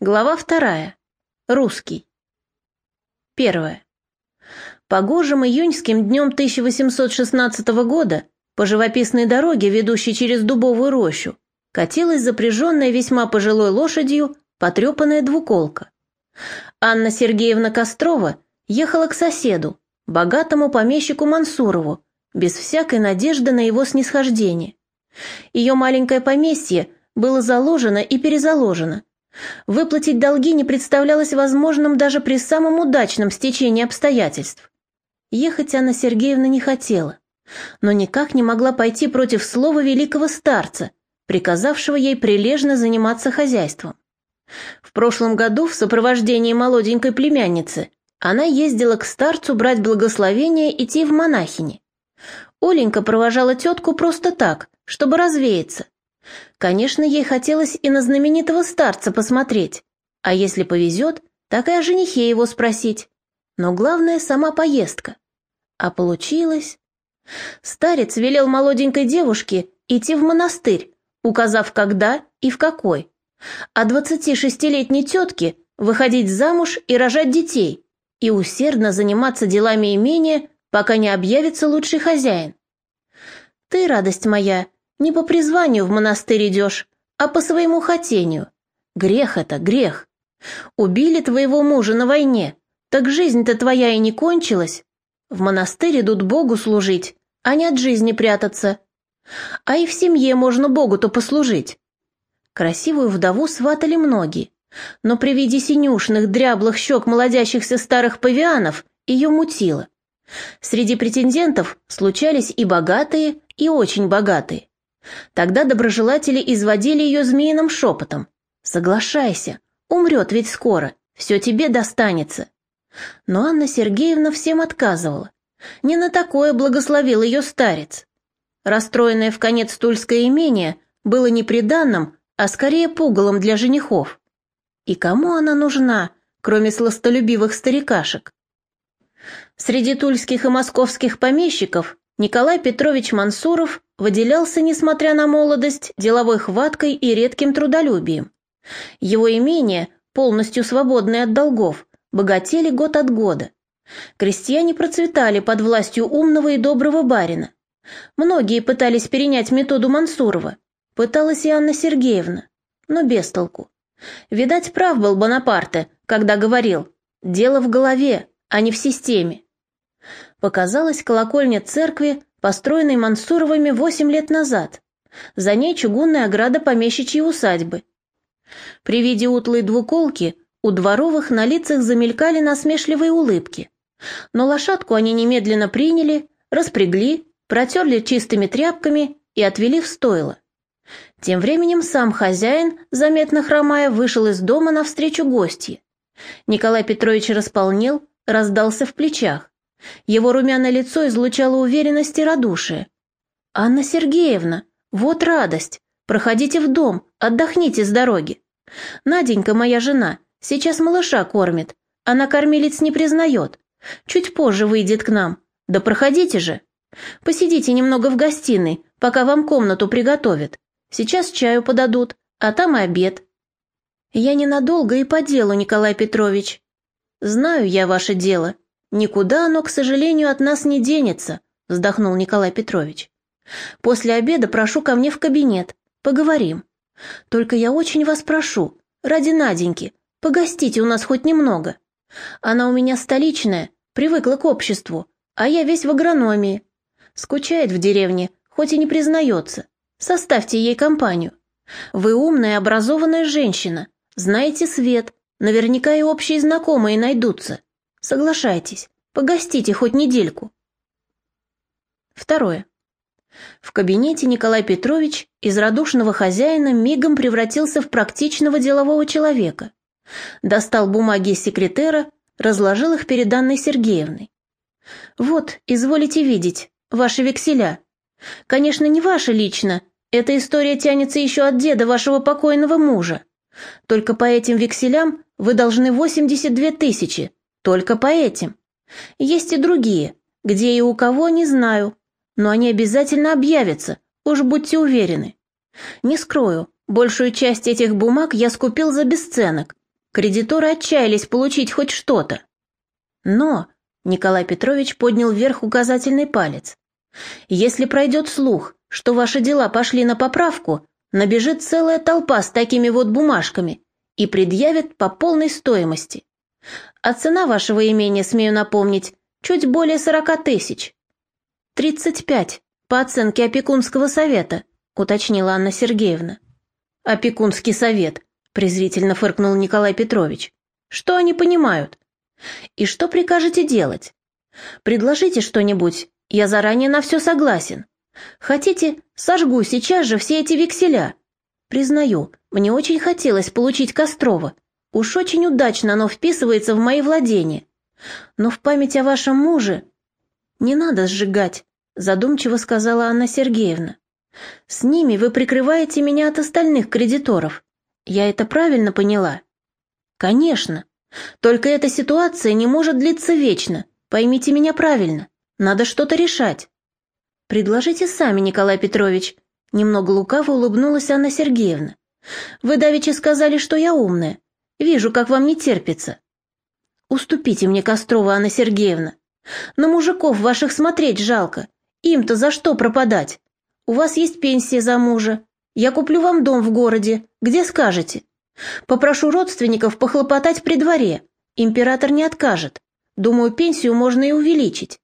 Глава вторая. Русский. Первое. Погожим июньским днем 1816 года по живописной дороге, ведущей через дубовую рощу, катилась запряженная весьма пожилой лошадью потрепанная двуколка. Анна Сергеевна Кострова ехала к соседу, богатому помещику Мансурову, без всякой надежды на его снисхождение. Ее маленькое поместье было заложено и перезаложено, Выплатить долги не представлялось возможным даже при самом удачном стечении обстоятельств. Ехать Анна Сергеевна не хотела, но никак не могла пойти против слова великого старца, приказавшего ей прилежно заниматься хозяйством. В прошлом году в сопровождении молоденькой племянницы она ездила к старцу брать благословение идти в монахини. Оленька провожала тетку просто так, чтобы развеяться, Конечно, ей хотелось и на знаменитого старца посмотреть, а если повезет, так и о женихе его спросить. Но главное — сама поездка. А получилось... Старец велел молоденькой девушке идти в монастырь, указав, когда и в какой. А двадцати шестилетней тетке выходить замуж и рожать детей, и усердно заниматься делами имения, пока не объявится лучший хозяин. Ты, радость моя, не по призванию в монастырь идешь, а по своему хотению. Грех это, грех. Убили твоего мужа на войне, так жизнь-то твоя и не кончилась. В монастырь идут Богу служить, а не от жизни прятаться. А и в семье можно Богу-то послужить. Красивую вдову сватали многие, но при виде синюшных дряблых щек молодящихся старых павианов ее мутило. Среди претендентов случались и богатые, и очень богатые. Тогда доброжелатели изводили ее змеиным шепотом. «Соглашайся, умрет ведь скоро, все тебе достанется». Но Анна Сергеевна всем отказывала. Не на такое благословил ее старец. Расстроенное в конец тульское имение было не приданным, а скорее пугалом для женихов. И кому она нужна, кроме сластолюбивых старикашек? Среди тульских и московских помещиков Николай Петрович Мансуров выделялся, несмотря на молодость, деловой хваткой и редким трудолюбием. Его имения, полностью свободные от долгов, богатели год от года. Крестьяне процветали под властью умного и доброго барина. Многие пытались перенять методу Мансурова. Пыталась и Анна Сергеевна, но без толку. Видать, прав был Бонапарте, когда говорил «дело в голове, а не в системе» показалась колокольня церкви, построенной Мансуровыми восемь лет назад. За ней чугунная ограда помещичьей усадьбы. При виде утлой двуколки у дворовых на лицах замелькали насмешливые улыбки. Но лошадку они немедленно приняли, распрягли, протерли чистыми тряпками и отвели в стойло. Тем временем сам хозяин, заметно хромая, вышел из дома навстречу гостье. Николай Петрович располнел, раздался в плечах. Его румяное лицо излучало уверенность и радушие. «Анна Сергеевна, вот радость! Проходите в дом, отдохните с дороги. Наденька, моя жена, сейчас малыша кормит. Она кормилец не признает. Чуть позже выйдет к нам. Да проходите же. Посидите немного в гостиной, пока вам комнату приготовят. Сейчас чаю подадут, а там и обед». «Я ненадолго и по делу, Николай Петрович». «Знаю я ваше дело», «Никуда оно, к сожалению, от нас не денется», — вздохнул Николай Петрович. «После обеда прошу ко мне в кабинет. Поговорим. Только я очень вас прошу, ради Наденьки, погостите у нас хоть немного. Она у меня столичная, привыкла к обществу, а я весь в агрономии. Скучает в деревне, хоть и не признается. Составьте ей компанию. Вы умная, образованная женщина, знаете свет, наверняка и общие знакомые найдутся. Соглашайтесь, погостите хоть недельку. Второе. В кабинете Николай Петрович из радушного хозяина мигом превратился в практичного делового человека. Достал бумаги секретера, разложил их перед Анной Сергеевной. «Вот, изволите видеть, ваши векселя. Конечно, не ваши лично, эта история тянется еще от деда вашего покойного мужа. Только по этим векселям вы должны 82 тысячи, только по этим. Есть и другие, где и у кого, не знаю. Но они обязательно объявятся, уж будьте уверены. Не скрою, большую часть этих бумаг я скупил за бесценок, Кредиторы отчаялись получить хоть что-то. Но Николай Петрович поднял вверх указательный палец. Если пройдет слух, что ваши дела пошли на поправку, набежит целая толпа с такими вот бумажками и предъявит по полной стоимости. А цена вашего имения, смею напомнить, чуть более сорока тысяч. Тридцать пять, по оценке опекунского совета, уточнила Анна Сергеевна. Опекунский совет, презрительно фыркнул Николай Петрович. Что они понимают? И что прикажете делать? Предложите что-нибудь, я заранее на все согласен. Хотите, сожгу сейчас же все эти векселя. Признаю, мне очень хотелось получить Кострова. Уж очень удачно оно вписывается в мои владения. Но в память о вашем муже... Не надо сжигать, задумчиво сказала Анна Сергеевна. С ними вы прикрываете меня от остальных кредиторов. Я это правильно поняла? Конечно. Только эта ситуация не может длиться вечно. Поймите меня правильно. Надо что-то решать. Предложите сами, Николай Петрович. Немного лукаво улыбнулась Анна Сергеевна. Вы давеча сказали, что я умная. Вижу, как вам не терпится. Уступите мне Кострова, Анна Сергеевна. На мужиков ваших смотреть жалко. Им-то за что пропадать? У вас есть пенсия за мужа. Я куплю вам дом в городе. Где скажете? Попрошу родственников похлопотать при дворе. Император не откажет. Думаю, пенсию можно и увеличить.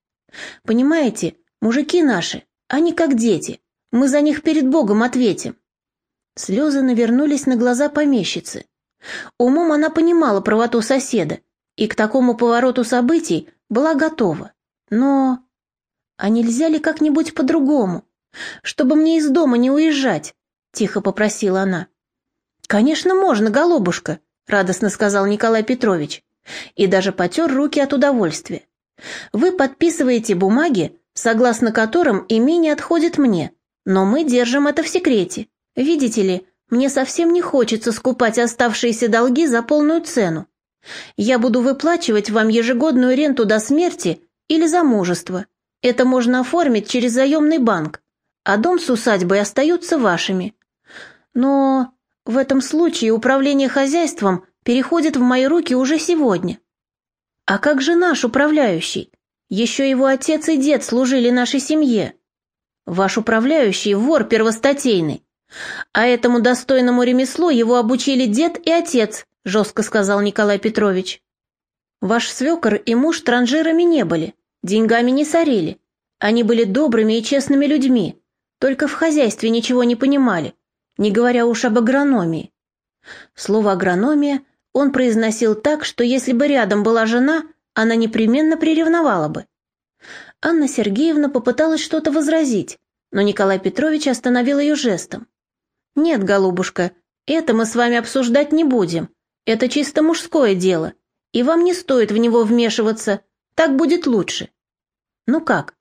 Понимаете, мужики наши, они как дети. Мы за них перед Богом ответим. Слезы навернулись на глаза помещицы. Умом она понимала правоту соседа и к такому повороту событий была готова. Но... А нельзя ли как-нибудь по-другому? Чтобы мне из дома не уезжать, тихо попросила она. Конечно, можно, голубушка, радостно сказал Николай Петрович и даже потер руки от удовольствия. Вы подписываете бумаги, согласно которым имение отходит мне, но мы держим это в секрете. Видите ли, мне совсем не хочется скупать оставшиеся долги за полную цену. Я буду выплачивать вам ежегодную ренту до смерти или замужества. Это можно оформить через заемный банк, а дом с усадьбой остаются вашими. Но в этом случае управление хозяйством переходит в мои руки уже сегодня. А как же наш управляющий? Еще его отец и дед служили нашей семье. Ваш управляющий вор первостатейный. А этому достойному ремеслу его обучили дед и отец, жестко сказал Николай Петрович. Ваш свекор и муж транжирами не были, деньгами не сорили. Они были добрыми и честными людьми, только в хозяйстве ничего не понимали, не говоря уж об агрономии. Слово «агрономия» он произносил так, что если бы рядом была жена, она непременно приревновала бы. Анна Сергеевна попыталась что-то возразить, но Николай Петрович остановил ее жестом. «Нет, голубушка, это мы с вами обсуждать не будем. Это чисто мужское дело, и вам не стоит в него вмешиваться. Так будет лучше». «Ну как?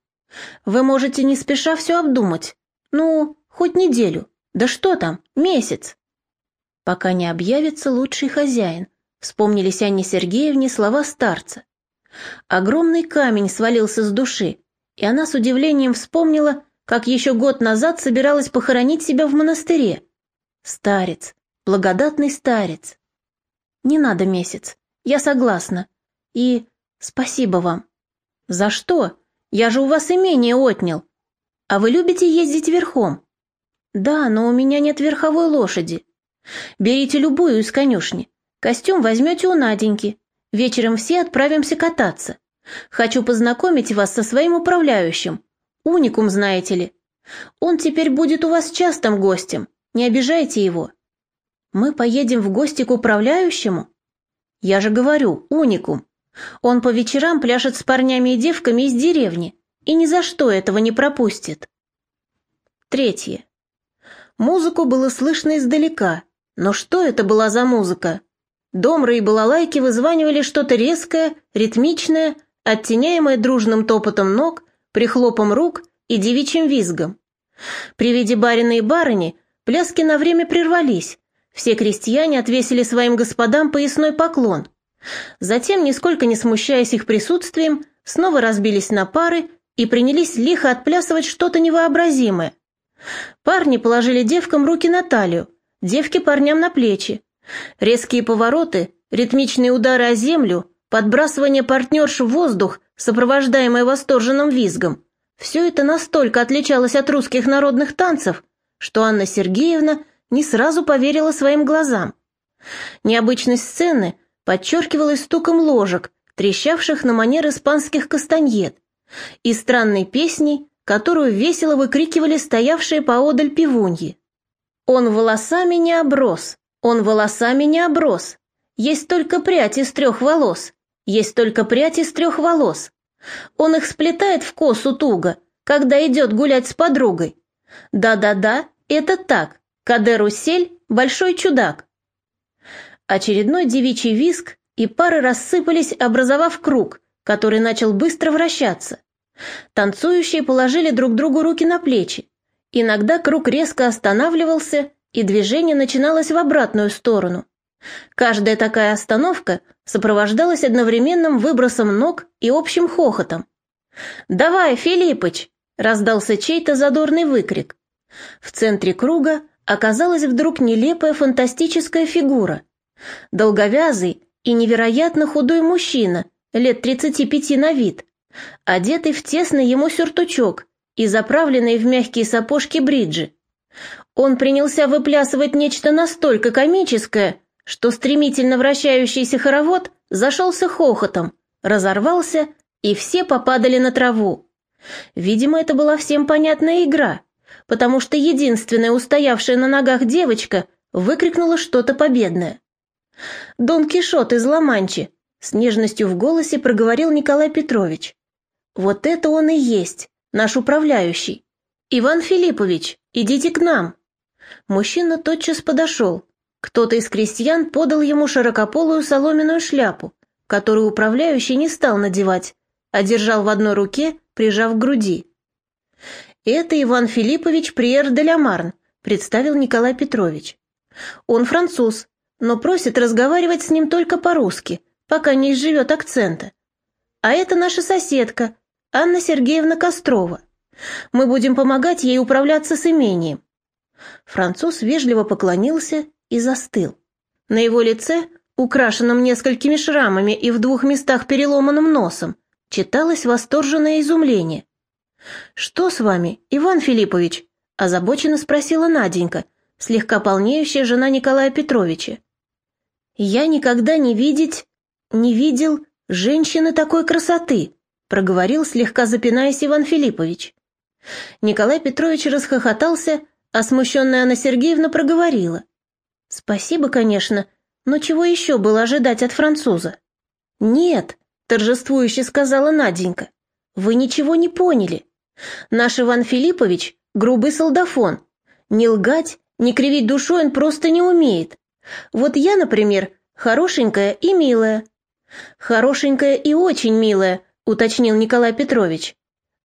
Вы можете не спеша все обдумать. Ну, хоть неделю. Да что там, месяц». «Пока не объявится лучший хозяин», вспомнились Анне Сергеевне слова старца. Огромный камень свалился с души, и она с удивлением вспомнила, как еще год назад собиралась похоронить себя в монастыре. Старец, благодатный старец. Не надо месяц, я согласна. И спасибо вам. За что? Я же у вас имение отнял. А вы любите ездить верхом? Да, но у меня нет верховой лошади. Берите любую из конюшни. Костюм возьмете у Наденьки. Вечером все отправимся кататься. Хочу познакомить вас со своим управляющим. Уникум, знаете ли. Он теперь будет у вас частым гостем. Не обижайте его. Мы поедем в гости к управляющему? Я же говорю, уникум. Он по вечерам пляшет с парнями и девками из деревни и ни за что этого не пропустит. Третье. Музыку было слышно издалека, но что это была за музыка? Домры и балалайки вызванивали что-то резкое, ритмичное, оттеняемое дружным топотом ног, прихлопом рук и девичьим визгом. При виде барина и барыни пляски на время прервались, все крестьяне отвесили своим господам поясной поклон. Затем, нисколько не смущаясь их присутствием, снова разбились на пары и принялись лихо отплясывать что-то невообразимое. Парни положили девкам руки на талию, девки парням на плечи. Резкие повороты, ритмичные удары о землю, подбрасывание партнерш в воздух, сопровождаемое восторженным визгом. Все это настолько отличалось от русских народных танцев, что Анна Сергеевна не сразу поверила своим глазам. Необычность сцены подчеркивалась стуком ложек, трещавших на манер испанских кастаньет, и странной песней, которую весело выкрикивали стоявшие поодаль пивуньи. «Он волосами не оброс, он волосами не оброс, есть только прядь из трех волос, есть только прядь из трех волос. Он их сплетает в косу туго, когда идет гулять с подругой. Да-да-да, это так, Кадер Усель – большой чудак». Очередной девичий виск, и пары рассыпались, образовав круг, который начал быстро вращаться. Танцующие положили друг другу руки на плечи. Иногда круг резко останавливался, и движение начиналось в обратную сторону. Каждая такая остановка сопровождалась одновременным выбросом ног и общим хохотом. «Давай, Филиппыч!» — раздался чей-то задорный выкрик. В центре круга оказалась вдруг нелепая фантастическая фигура. Долговязый и невероятно худой мужчина, лет 35 на вид, одетый в тесный ему сюртучок и заправленный в мягкие сапожки бриджи. Он принялся выплясывать нечто настолько комическое, что стремительно вращающийся хоровод зашелся хохотом, разорвался, и все попадали на траву. Видимо, это была всем понятная игра, потому что единственная устоявшая на ногах девочка выкрикнула что-то победное. «Дон Кишот из Ла-Манчи», — с нежностью в голосе проговорил Николай Петрович. «Вот это он и есть, наш управляющий. Иван Филиппович, идите к нам». Мужчина тотчас подошел. Кто-то из крестьян подал ему широкополую соломенную шляпу, которую управляющий не стал надевать, а держал в одной руке, прижав к груди. «Это Иван Филиппович Приер де Ламарн», — представил Николай Петрович. «Он француз, но просит разговаривать с ним только по-русски, пока не изживет акцента. А это наша соседка, Анна Сергеевна Кострова. Мы будем помогать ей управляться с имением». Француз вежливо поклонился и застыл. На его лице, украшенном несколькими шрамами и в двух местах переломанным носом, читалось восторженное изумление. «Что с вами, Иван Филиппович?» – озабоченно спросила Наденька, слегка полнеющая жена Николая Петровича. «Я никогда не видеть, не видел женщины такой красоты», проговорил, слегка запинаясь Иван Филиппович. Николай Петрович расхохотался, а смущенная Анна Сергеевна проговорила. «Спасибо, конечно, но чего еще было ожидать от француза?» «Нет», — торжествующе сказала Наденька, — «вы ничего не поняли. Наш Иван Филиппович — грубый солдафон. Не лгать, не кривить душой он просто не умеет. Вот я, например, хорошенькая и милая. Хорошенькая и очень милая, уточнил Николай Петрович.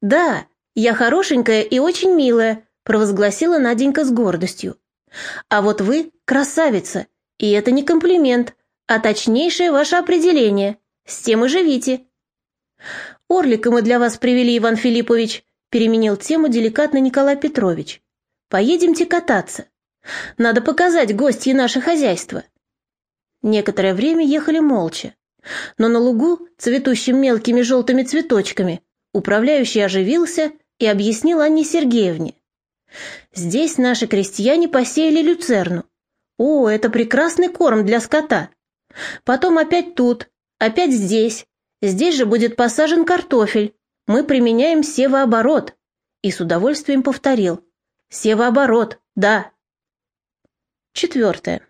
Да, я хорошенькая и очень милая, провозгласила Наденька с гордостью. А вот вы красавица, и это не комплимент, а точнейшее ваше определение. С тем и живите. Орлика мы для вас привели, Иван Филиппович, переменил тему деликатно Николай Петрович. Поедемте кататься. Надо показать гостье наше хозяйство». Некоторое время ехали молча. Но на лугу, цветущим мелкими желтыми цветочками, управляющий оживился и объяснил Анне Сергеевне. «Здесь наши крестьяне посеяли люцерну. О, это прекрасный корм для скота. Потом опять тут, опять здесь. Здесь же будет посажен картофель. Мы применяем севооборот». И с удовольствием повторил. «Севооборот, да». Четвертое.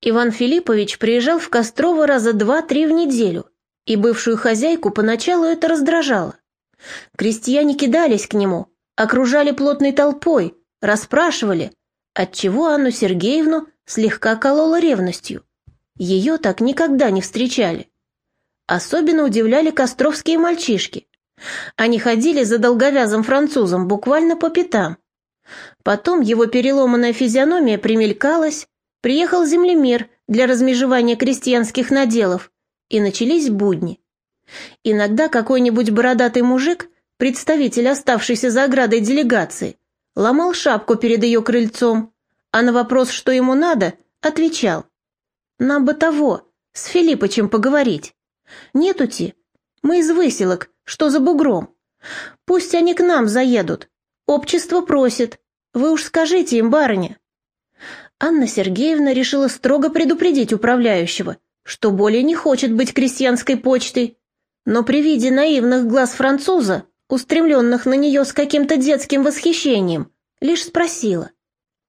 Иван Филиппович приезжал в Кострово раза два-три в неделю, и бывшую хозяйку поначалу это раздражало. Крестьяне кидались к нему, окружали плотной толпой, расспрашивали, отчего Анну Сергеевну слегка колола ревностью. Ее так никогда не встречали. Особенно удивляли костровские мальчишки. Они ходили за долговязым французом буквально по пятам, Потом его переломанная физиономия примелькалась, приехал землемер для размежевания крестьянских наделов, и начались будни. Иногда какой-нибудь бородатый мужик, представитель оставшейся за оградой делегации, ломал шапку перед ее крыльцом, а на вопрос, что ему надо, отвечал. «Нам бы того, с Филиппычем поговорить. Нетути. Мы из выселок, что за бугром. Пусть они к нам заедут. Общество просит. Вы уж скажите им, барыня. Анна Сергеевна решила строго предупредить управляющего, что более не хочет быть крестьянской почтой. Но при виде наивных глаз француза, устремленных на нее с каким-то детским восхищением, лишь спросила.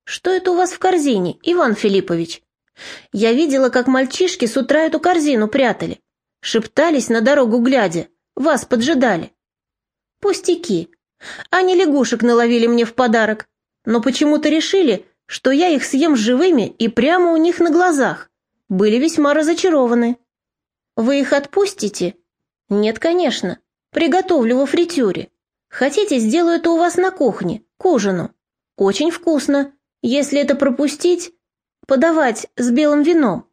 «Что это у вас в корзине, Иван Филиппович?» Я видела, как мальчишки с утра эту корзину прятали. Шептались на дорогу глядя, вас поджидали. Пустяки. Они лягушек наловили мне в подарок, но почему-то решили, что я их съем живыми и прямо у них на глазах. Были весьма разочарованы. Вы их отпустите? Нет, конечно. Приготовлю во фритюре. Хотите, сделаю это у вас на кухне, к ужину. Очень вкусно. Если это пропустить, подавать с белым вином.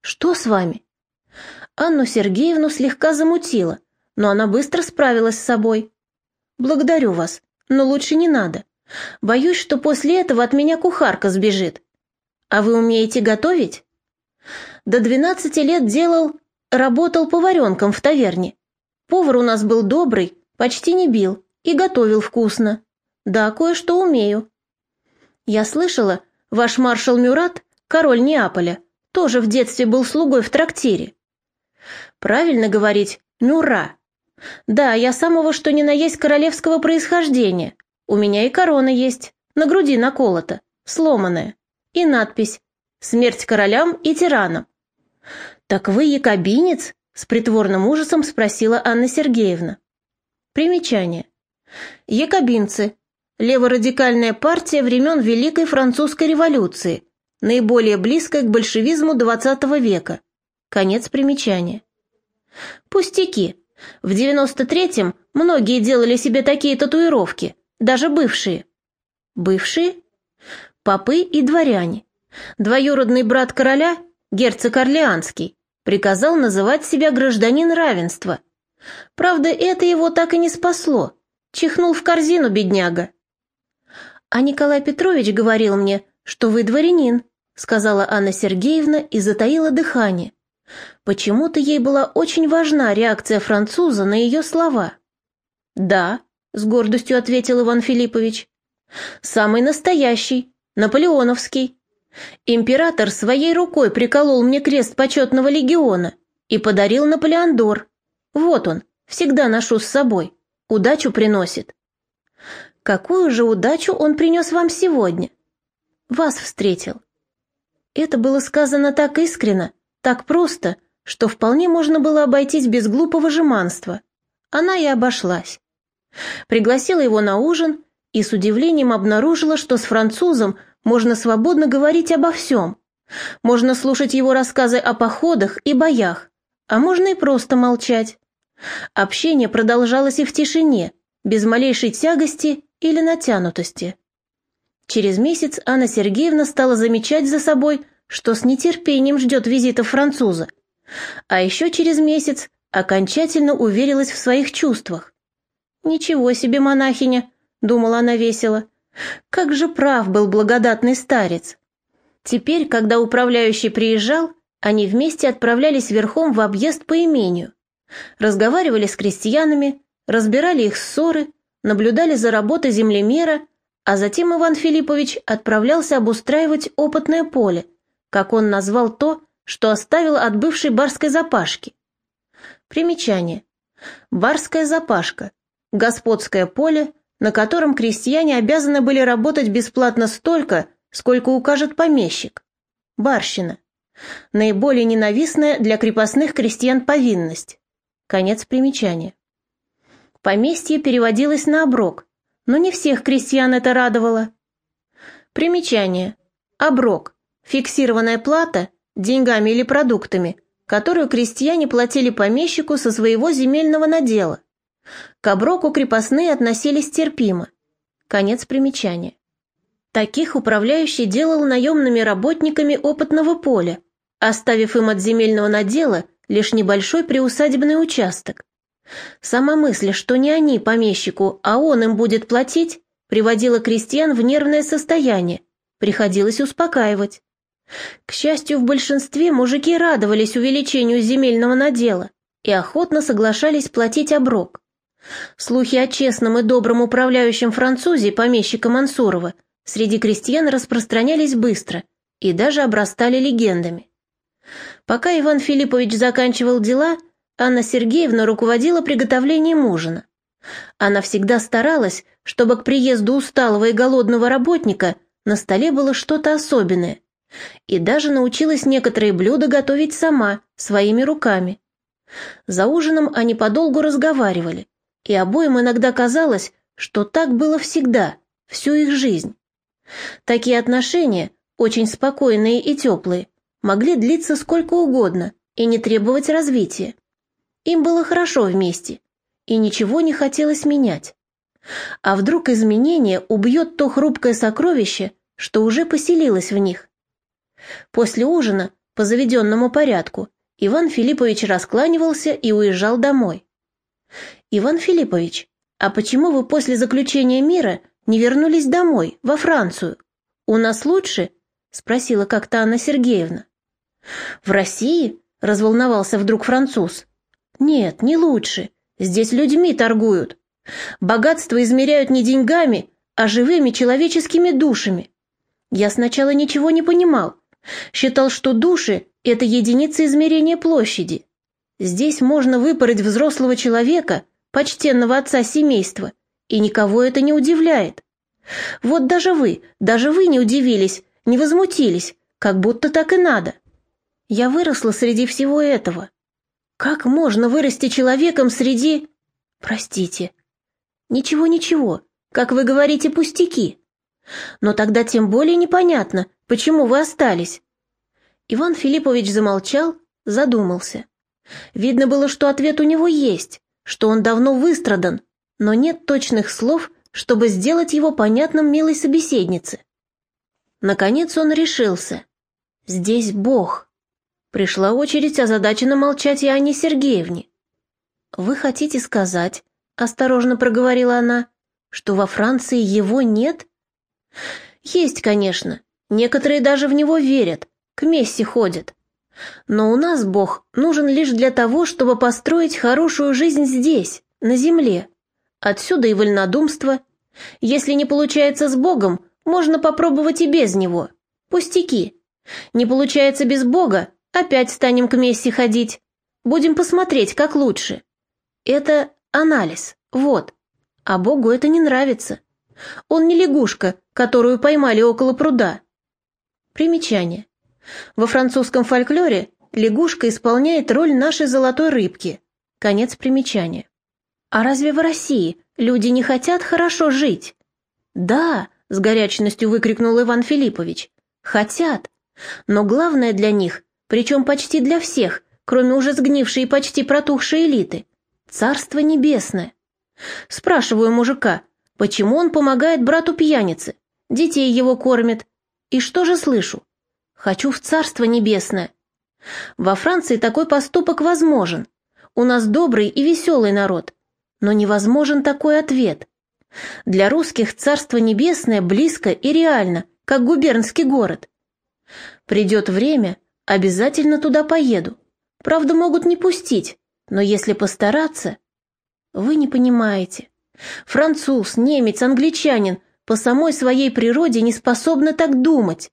Что с вами? Анну Сергеевну слегка замутило, но она быстро справилась с собой. Благодарю вас, но лучше не надо. Боюсь, что после этого от меня кухарка сбежит. А вы умеете готовить? До двенадцати лет делал, работал поваренком в таверне. Повар у нас был добрый, почти не бил и готовил вкусно. Да, кое-что умею. Я слышала, ваш маршал Мюрат, король Неаполя, тоже в детстве был слугой в трактире. Правильно говорить «Мюра». Да, я самого что ни на есть королевского происхождения, у меня и корона есть, на груди наколота, сломанная. И надпись «Смерть королям и тиранам». «Так вы якобинец?» — с притворным ужасом спросила Анна Сергеевна. Примечание. Якобинцы. Леворадикальная партия времен Великой Французской революции, наиболее близкая к большевизму XX века. Конец примечания. Пустяки. В 93-м многие делали себе такие татуировки, даже бывшие. Бывшие? Попы и дворяне. Двоюродный брат короля, герцог Орлеанский, приказал называть себя гражданин равенства. Правда, это его так и не спасло. Чихнул в корзину бедняга. А Николай Петрович говорил мне, что вы дворянин, сказала Анна Сергеевна и затаила дыхание. Почему-то ей была очень важна реакция француза на ее слова. «Да», — с гордостью ответил Иван Филиппович. «Самый настоящий, наполеоновский. Император своей рукой приколол мне крест почетного легиона и подарил Наполеондор. Вот он, всегда ношу с собой, удачу приносит». «Какую же удачу он принес вам сегодня?» «Вас встретил». Это было сказано так искренно, так просто, что вполне можно было обойтись без глупого жеманства. Она и обошлась. Пригласила его на ужин и с удивлением обнаружила, что с французом можно свободно говорить обо всем. Можно слушать его рассказы о походах и боях, а можно и просто молчать. Общение продолжалось и в тишине, без малейшей тягости или натянутости. Через месяц Анна Сергеевна стала замечать за собой, что с нетерпением ждет визита француза. А еще через месяц окончательно уверилась в своих чувствах. «Ничего себе, монахиня!» — думала она весело. «Как же прав был благодатный старец!» Теперь, когда управляющий приезжал, они вместе отправлялись верхом в объезд по имению. Разговаривали с крестьянами, разбирали их ссоры, наблюдали за работой землемера, а затем Иван Филиппович отправлялся обустраивать опытное поле, как он назвал то, что оставил от бывшей барской запашки. Примечание. Барская запашка господское поле, на котором крестьяне обязаны были работать бесплатно столько, сколько укажет помещик. Барщина. Наиболее ненавистная для крепостных крестьян повинность. Конец примечания. Поместье переводилось на оброк, но не всех крестьян это радовало. Примечание. Оброк. Фиксированная плата, деньгами или продуктами, которую крестьяне платили помещику со своего земельного надела. К оброку крепостные относились терпимо. Конец примечания. Таких управляющий делал наемными работниками опытного поля, оставив им от земельного надела лишь небольшой приусадебный участок. Сама мысль, что не они помещику, а он им будет платить, приводила крестьян в нервное состояние, приходилось успокаивать. К счастью, в большинстве мужики радовались увеличению земельного надела и охотно соглашались платить оброк. Слухи о честном и добром управляющем французе, помещика Мансурова, среди крестьян распространялись быстро и даже обрастали легендами. Пока Иван Филиппович заканчивал дела, Анна Сергеевна руководила приготовлением ужина. Она всегда старалась, чтобы к приезду усталого и голодного работника на столе было что-то особенное, и даже научилась некоторые блюда готовить сама, своими руками. За ужином они подолгу разговаривали, и обоим иногда казалось, что так было всегда, всю их жизнь. Такие отношения, очень спокойные и теплые, могли длиться сколько угодно и не требовать развития. Им было хорошо вместе, и ничего не хотелось менять. А вдруг изменение убьет то хрупкое сокровище, что уже поселилось в них? После ужина, по заведенному порядку, Иван Филиппович раскланивался и уезжал домой. «Иван Филиппович, а почему вы после заключения мира не вернулись домой, во Францию? У нас лучше?» — спросила как-то Анна Сергеевна. «В России?» — разволновался вдруг француз. «Нет, не лучше. Здесь людьми торгуют. Богатство измеряют не деньгами, а живыми человеческими душами. Я сначала ничего не понимал. Считал, что души — это единица измерения площади. Здесь можно выпороть взрослого человека, почтенного отца семейства, и никого это не удивляет. Вот даже вы, даже вы не удивились, не возмутились, как будто так и надо. Я выросла среди всего этого. Как можно вырасти человеком среди... Простите. Ничего-ничего, как вы говорите, пустяки. Но тогда тем более непонятно, почему вы остались. Иван Филиппович замолчал, задумался. Видно было, что ответ у него есть, что он давно выстрадан, но нет точных слов, чтобы сделать его понятным милой собеседнице. Наконец он решился. Здесь Бог. Пришла очередь озадаченно молчать и Анне Сергеевне. «Вы хотите сказать, — осторожно проговорила она, — что во Франции его нет?» «Есть, конечно. Некоторые даже в него верят, к Месси ходят. Но у нас Бог нужен лишь для того, чтобы построить хорошую жизнь здесь, на земле. Отсюда и вольнодумство. Если не получается с Богом, можно попробовать и без него. Пустяки. Не получается без Бога, Опять станем к Месси ходить. Будем посмотреть, как лучше. Это анализ, вот. А Богу это не нравится. Он не лягушка, которую поймали около пруда. Примечание. Во французском фольклоре лягушка исполняет роль нашей золотой рыбки. Конец примечания. А разве в России люди не хотят хорошо жить? Да, с горячностью выкрикнул Иван Филиппович. Хотят. Но главное для них причем почти для всех, кроме уже сгнившей и почти протухшей элиты. Царство небесное. Спрашиваю мужика, почему он помогает брату-пьянице, детей его кормит. И что же слышу? Хочу в царство небесное. Во Франции такой поступок возможен. У нас добрый и веселый народ. Но невозможен такой ответ. Для русских царство небесное близко и реально, как губернский город. Придет время, Обязательно туда поеду. Правда, могут не пустить, но если постараться... Вы не понимаете. Француз, немец, англичанин по самой своей природе не способны так думать.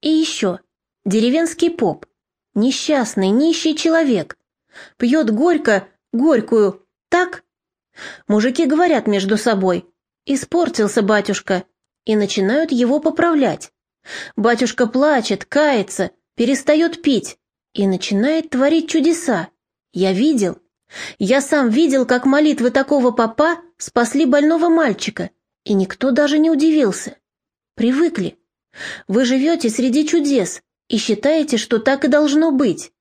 И еще. Деревенский поп. Несчастный, нищий человек. Пьет горько, горькую. Так? Мужики говорят между собой. Испортился батюшка. И начинают его поправлять. Батюшка плачет, кается, перестает пить и начинает творить чудеса. Я видел. Я сам видел, как молитвы такого папа спасли больного мальчика, и никто даже не удивился. Привыкли. Вы живете среди чудес и считаете, что так и должно быть.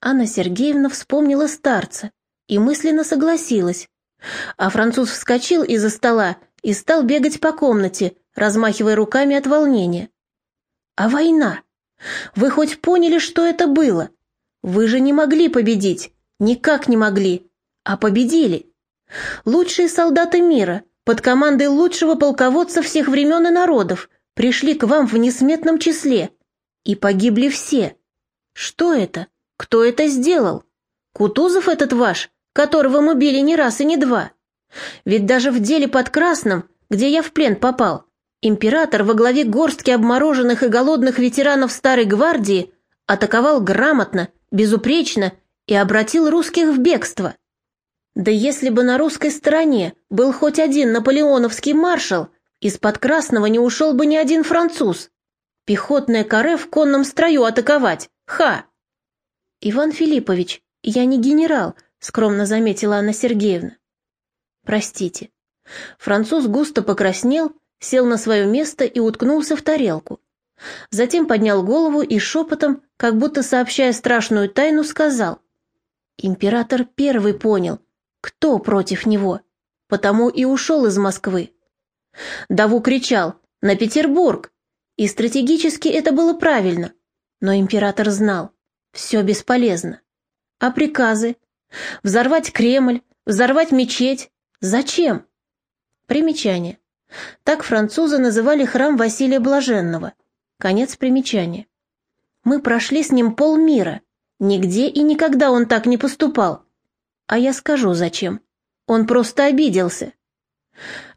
Анна Сергеевна вспомнила старца и мысленно согласилась. А француз вскочил из-за стола и стал бегать по комнате, размахивая руками от волнения. А война? Вы хоть поняли, что это было? Вы же не могли победить, никак не могли, а победили. Лучшие солдаты мира под командой лучшего полководца всех времен и народов пришли к вам в несметном числе. И погибли все. Что это? Кто это сделал? Кутузов этот ваш, которого мы били не раз и не два? Ведь даже в деле под Красным, где я в плен попал, император во главе горстки обмороженных и голодных ветеранов Старой Гвардии атаковал грамотно, безупречно и обратил русских в бегство. Да если бы на русской стороне был хоть один наполеоновский маршал, из-под Красного не ушел бы ни один француз. Пехотное каре в конном строю атаковать. Ха! Иван Филиппович, я не генерал, скромно заметила Анна Сергеевна. Простите. Француз густо покраснел, сел на свое место и уткнулся в тарелку. Затем поднял голову и шепотом, как будто сообщая страшную тайну, сказал. Император первый понял, кто против него, потому и ушел из Москвы. Даву кричал «На Петербург!» И стратегически это было правильно. Но император знал, все бесполезно. А приказы? Взорвать Кремль, взорвать мечеть? Зачем? Примечание. Так французы называли храм Василия Блаженного. Конец примечания. Мы прошли с ним полмира. Нигде и никогда он так не поступал. А я скажу, зачем. Он просто обиделся.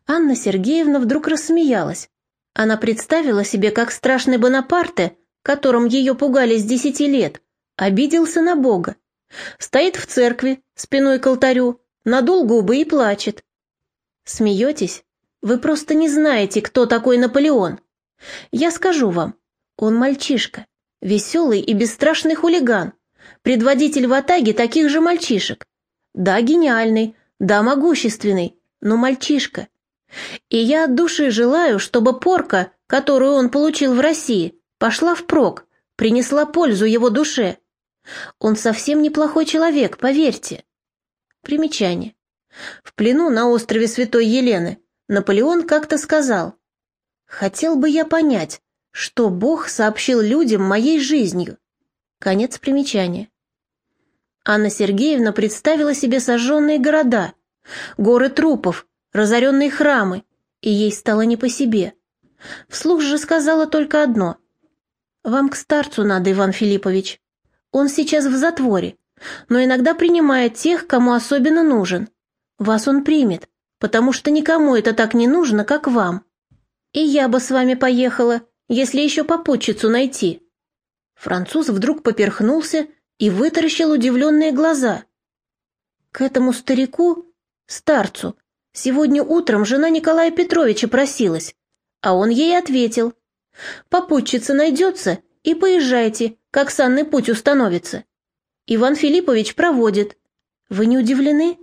Анна Сергеевна вдруг рассмеялась. Она представила себе, как страшный Бонапарте, которым ее пугали с десяти лет, обиделся на Бога. Стоит в церкви, спиной к алтарю, надул губы и плачет. Смеетесь? Вы просто не знаете, кто такой Наполеон. Я скажу вам, он мальчишка, веселый и бесстрашный хулиган, предводитель в атаге таких же мальчишек. Да, гениальный, да, могущественный, но мальчишка. И я от души желаю, чтобы порка, которую он получил в России, пошла впрок, принесла пользу его душе. Он совсем неплохой человек, поверьте. Примечание. В плену на острове Святой Елены Наполеон как-то сказал, «Хотел бы я понять, что Бог сообщил людям моей жизнью». Конец примечания. Анна Сергеевна представила себе сожженные города, горы трупов, разоренные храмы, и ей стало не по себе. Вслух же сказала только одно. «Вам к старцу надо, Иван Филиппович. Он сейчас в затворе, но иногда принимает тех, кому особенно нужен. Вас он примет, потому что никому это так не нужно, как вам. И я бы с вами поехала, если еще попутчицу найти». Француз вдруг поперхнулся и вытаращил удивленные глаза. К этому старику, старцу, Сегодня утром жена Николая Петровича просилась, а он ей ответил. «Попутчица найдется, и поезжайте, как санный путь установится. Иван Филиппович проводит. Вы не удивлены?»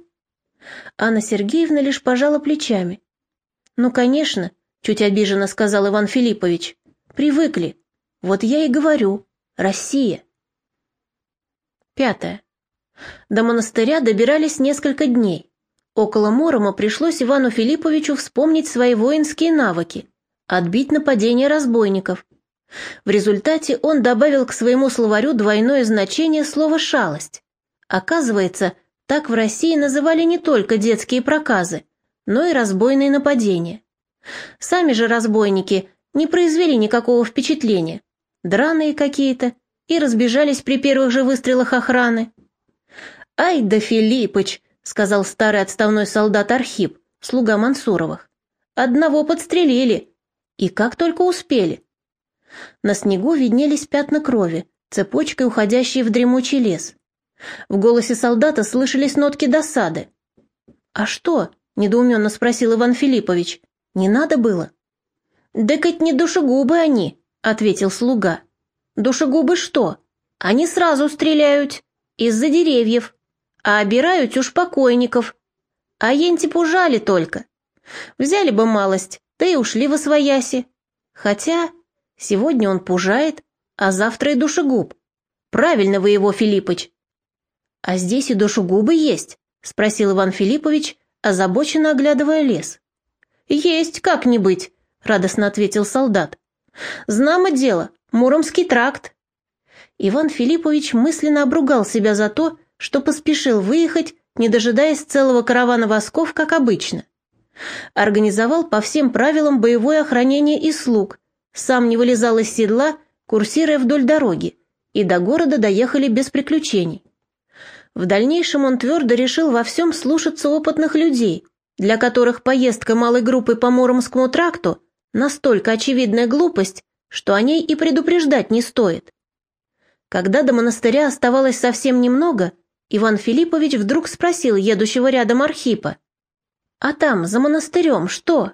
Анна Сергеевна лишь пожала плечами. «Ну, конечно», — чуть обиженно сказал Иван Филиппович. «Привыкли. Вот я и говорю. Россия». Пятое. До монастыря добирались несколько дней. Около Мурома пришлось Ивану Филипповичу вспомнить свои воинские навыки, отбить нападение разбойников. В результате он добавил к своему словарю двойное значение слова «шалость». Оказывается, так в России называли не только детские проказы, но и разбойные нападения. Сами же разбойники не произвели никакого впечатления, драные какие-то, и разбежались при первых же выстрелах охраны. «Ай да Филиппыч!» Сказал старый отставной солдат Архип, слуга Мансуровых. Одного подстрелили. И как только успели. На снегу виднелись пятна крови, цепочкой уходящие в дремучий лес. В голосе солдата слышались нотки досады. «А что?» — недоуменно спросил Иван Филиппович. «Не надо было?» «Дыкать не душегубы они», — ответил слуга. «Душегубы что? Они сразу стреляют. Из-за деревьев а обирают уж покойников. А енти пужали только. Взяли бы малость, да и ушли во свояси. Хотя сегодня он пужает, а завтра и душегуб. Правильно вы его, Филиппыч. А здесь и душегубы есть, спросил Иван Филиппович, озабоченно оглядывая лес. Есть как не быть, радостно ответил солдат. Знамо дело, Муромский тракт. Иван Филиппович мысленно обругал себя за то, что поспешил выехать, не дожидаясь целого каравана восков, как обычно. Организовал по всем правилам боевое охранение и слуг, сам не вылезал из седла, курсируя вдоль дороги, и до города доехали без приключений. В дальнейшем он твердо решил во всем слушаться опытных людей, для которых поездка малой группы по Муромскому тракту настолько очевидная глупость, что о ней и предупреждать не стоит. Когда до монастыря оставалось совсем немного, Иван Филиппович вдруг спросил едущего рядом Архипа. «А там, за монастырем, что?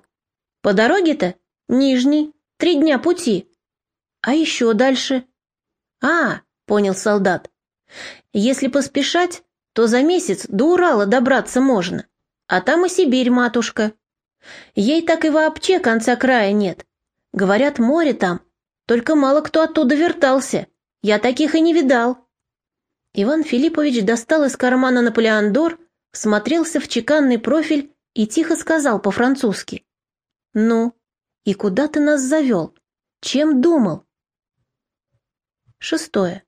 По дороге-то? Нижний, три дня пути. А еще дальше?» «А, — понял солдат, — если поспешать, то за месяц до Урала добраться можно, а там и Сибирь, матушка. Ей так и вообще конца края нет. Говорят, море там, только мало кто оттуда вертался, я таких и не видал». Иван Филиппович достал из кармана Наполеондор, всмотрелся в чеканный профиль и тихо сказал по-французски. «Ну, и куда ты нас завел? Чем думал?» Шестое.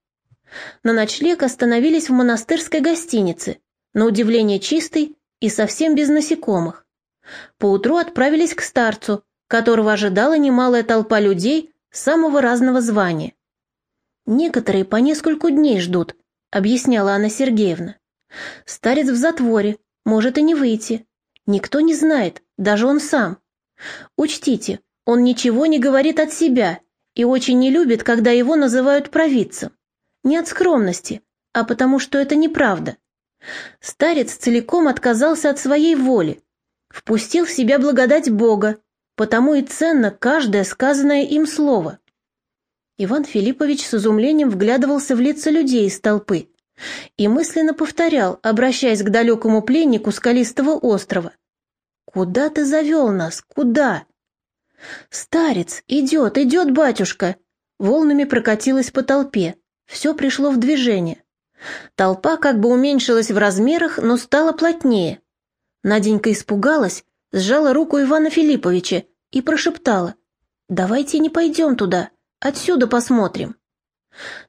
На ночлег остановились в монастырской гостинице, на удивление чистой и совсем без насекомых. Поутру отправились к старцу, которого ожидала немалая толпа людей самого разного звания. Некоторые по нескольку дней ждут, объясняла Анна Сергеевна. Старец в затворе, может и не выйти. Никто не знает, даже он сам. Учтите, он ничего не говорит от себя и очень не любит, когда его называют провидцем. Не от скромности, а потому что это неправда. Старец целиком отказался от своей воли, впустил в себя благодать Бога, потому и ценно каждое сказанное им слово. Иван Филиппович с изумлением вглядывался в лица людей из толпы и мысленно повторял, обращаясь к далекому пленнику скалистого острова. «Куда ты завел нас? Куда?» «Старец! Идет, идет, батюшка!» Волнами прокатилась по толпе. Все пришло в движение. Толпа как бы уменьшилась в размерах, но стала плотнее. Наденька испугалась, сжала руку Ивана Филипповича и прошептала. «Давайте не пойдем туда. Отсюда посмотрим».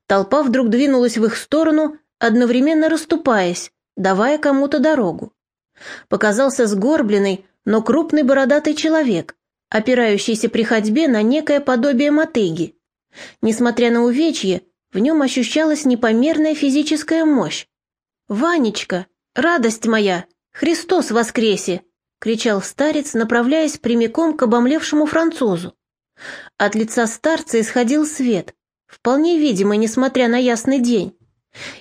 Толпа вдруг двинулась в их сторону, одновременно расступаясь, давая кому-то дорогу. Показался сгорбленный, но крупный бородатый человек, опирающийся при ходьбе на некое подобие мотыги. Несмотря на увечье, в нем ощущалась непомерная физическая мощь. «Ванечка, радость моя! Христос воскресе!» — кричал старец, направляясь прямиком к обомлевшему французу. От лица старца исходил свет, вполне видимый, несмотря на ясный день.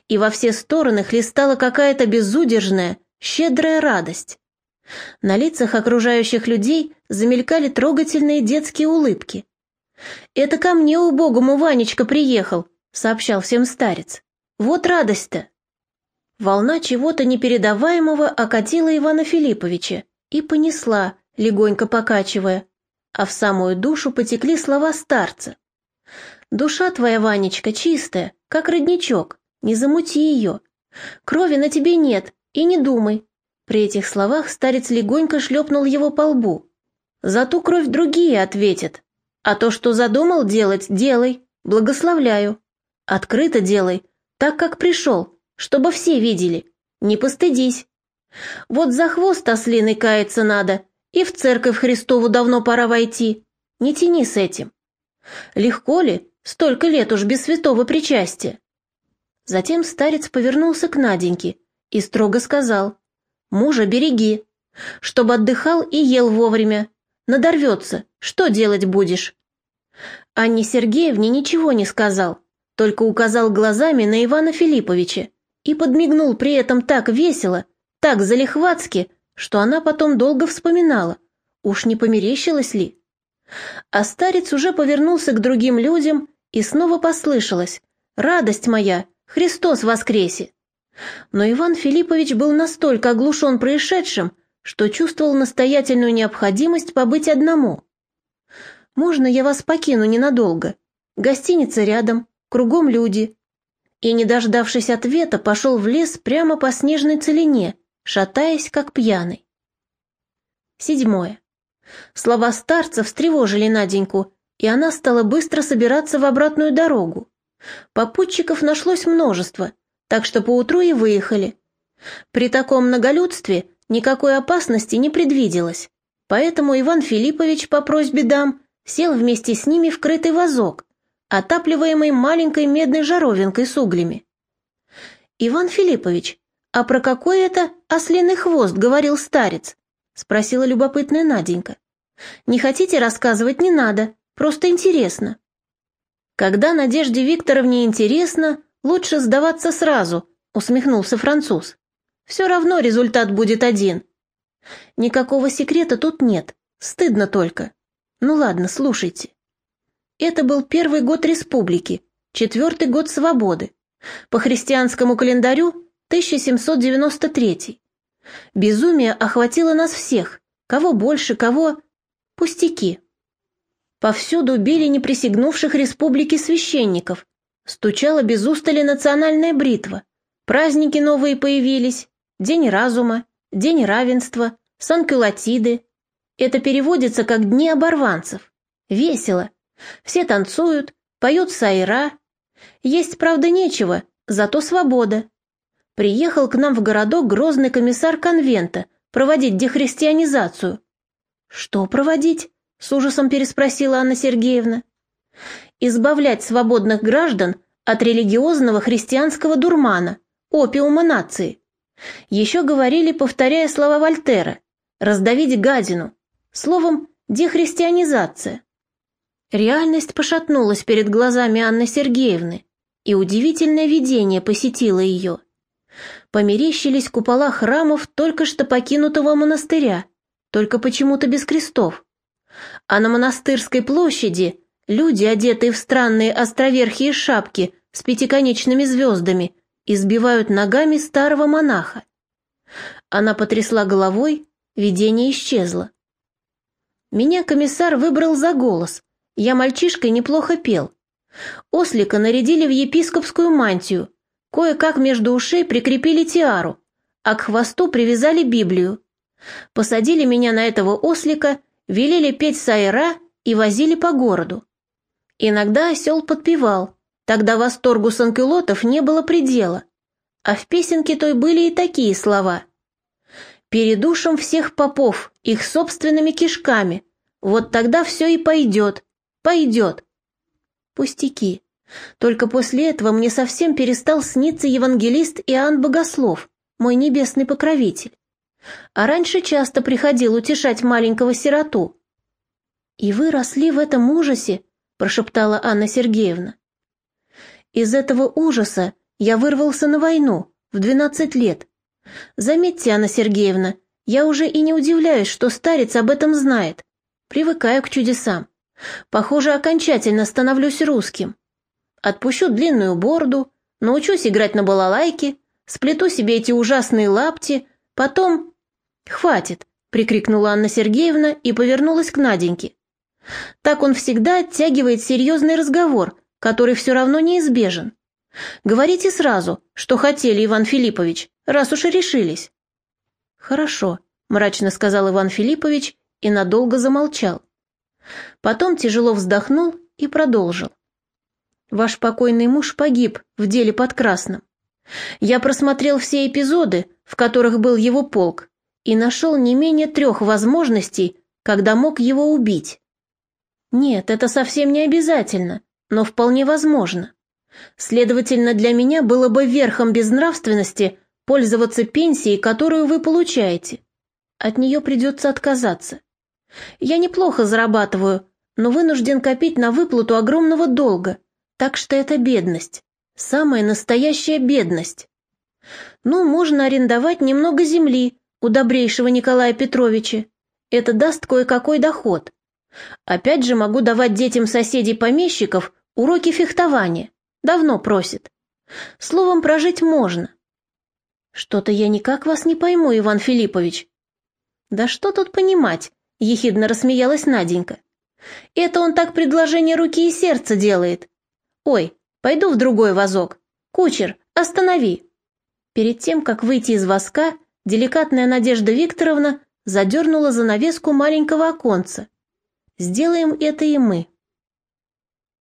И во все стороны хлестала какая-то безудержная, щедрая радость. На лицах окружающих людей замелькали трогательные детские улыбки. «Это ко мне убогому Ванечка приехал», — сообщал всем старец. «Вот радость-то!» Волна чего-то непередаваемого окатила Ивана Филипповича и понесла, легонько покачивая, а в самую душу потекли слова старца. «Душа твоя, Ванечка, чистая, как родничок, не замути ее. Крови на тебе нет, и не думай». При этих словах старец легонько шлепнул его по лбу. «За ту кровь другие ответят. А то, что задумал делать, делай, благословляю. Открыто делай, так как пришел, чтобы все видели. Не постыдись. Вот за хвост ослиный каяться надо, и в церковь Христову давно пора войти. Не тяни с этим. Легко ли? Столько лет уж без святого причастия. Затем старец повернулся к Наденьке и строго сказал, «Мужа береги, чтобы отдыхал и ел вовремя. Надорвется, что делать будешь?» Анне Сергеевне ничего не сказал, только указал глазами на Ивана Филипповича и подмигнул при этом так весело, так залихватски, что она потом долго вспоминала, уж не померещилась ли. А старец уже повернулся к другим людям, и снова послышалось «Радость моя, Христос воскресе!» Но Иван Филиппович был настолько оглушен происшедшим, что чувствовал настоятельную необходимость побыть одному. «Можно я вас покину ненадолго? Гостиница рядом, кругом люди». И, не дождавшись ответа, пошел в лес прямо по снежной целине, шатаясь, как пьяный. Седьмое. Слова старца встревожили Наденьку, и она стала быстро собираться в обратную дорогу. Попутчиков нашлось множество, так что поутру и выехали. При таком многолюдстве никакой опасности не предвиделось, поэтому Иван Филиппович по просьбе дам сел вместе с ними в крытый вазок, отапливаемый маленькой медной жаровинкой с углями. «Иван Филиппович, а про какой это ослиный хвост говорил старец?» — спросила любопытная Наденька. «Не хотите рассказывать, не надо, просто интересно». «Когда Надежде Викторовне интересно, лучше сдаваться сразу», — усмехнулся француз. «Все равно результат будет один». «Никакого секрета тут нет, стыдно только. Ну ладно, слушайте. Это был первый год республики, четвертый год свободы. По христианскому календарю 1793. Безумие охватило нас всех, кого больше, кого... Пустяки. Повсюду били неприсягнувших республики священников. Стучала без устали национальная бритва. Праздники новые появились. День разума, День равенства, Санкюлатиды. Это переводится как «Дни оборванцев». Весело. Все танцуют, поют сайра. Есть, правда, нечего, зато свобода. Приехал к нам в городок грозный комиссар конвента проводить дехристианизацию. Что проводить? С ужасом переспросила Анна Сергеевна. Избавлять свободных граждан от религиозного христианского дурмана, опиума нации. Еще говорили, повторяя слова Вольтера, раздавить гадину. Словом, дехристианизация. Реальность пошатнулась перед глазами Анны Сергеевны, и удивительное видение посетило ее. Померещились купола храмов только что покинутого монастыря, только почему-то без крестов. А на монастырской площади люди, одетые в странные островерхие шапки с пятиконечными звездами, избивают ногами старого монаха. Она потрясла головой, видение исчезло. Меня комиссар выбрал за голос, я мальчишкой неплохо пел. Ослика нарядили в епископскую мантию, кое-как между ушей прикрепили тиару, а к хвосту привязали Библию. Посадили меня на этого ослика, велели петь сайра и возили по городу. Иногда осел подпевал, тогда восторгу санкелотов не было предела. А в песенке той были и такие слова. «Передушим всех попов, их собственными кишками, вот тогда все и пойдет, Пойдет. Пустяки. Только после этого мне совсем перестал сниться евангелист Иоанн Богослов, мой небесный покровитель. А раньше часто приходил утешать маленького сироту. «И вы росли в этом ужасе?» – прошептала Анна Сергеевна. «Из этого ужаса я вырвался на войну в двенадцать лет. Заметьте, Анна Сергеевна, я уже и не удивляюсь, что старец об этом знает. Привыкаю к чудесам. Похоже, окончательно становлюсь русским. Отпущу длинную бороду, научусь играть на балалайке, сплету себе эти ужасные лапти, потом... «Хватит!» — прикрикнула Анна Сергеевна и повернулась к Наденьке. Так он всегда оттягивает серьезный разговор, который все равно неизбежен. Говорите сразу, что хотели, Иван Филиппович, раз уж и решились. Хорошо, мрачно сказал Иван Филиппович и надолго замолчал. Потом тяжело вздохнул и продолжил. «Ваш покойный муж погиб в деле под Красным. Я просмотрел все эпизоды, в которых был его полк, и нашел не менее трех возможностей, когда мог его убить. Нет, это совсем не обязательно, но вполне возможно. Следовательно, для меня было бы верхом безнравственности пользоваться пенсией, которую вы получаете. От нее придется отказаться. Я неплохо зарабатываю, но вынужден копить на выплату огромного долга, так что это бедность. Самая настоящая бедность. Ну, можно арендовать немного земли у добрейшего Николая Петровича. Это даст кое-какой доход. Опять же могу давать детям соседей-помещиков уроки фехтования. Давно просит. Словом, прожить можно. Что-то я никак вас не пойму, Иван Филиппович. Да что тут понимать? ехидно рассмеялась Наденька. Это он так предложение руки и сердца делает. Ой, пойду в другой вазок. Кучер, останови. Перед тем, как выйти из воска, деликатная Надежда Викторовна задернула занавеску маленького оконца. Сделаем это и мы.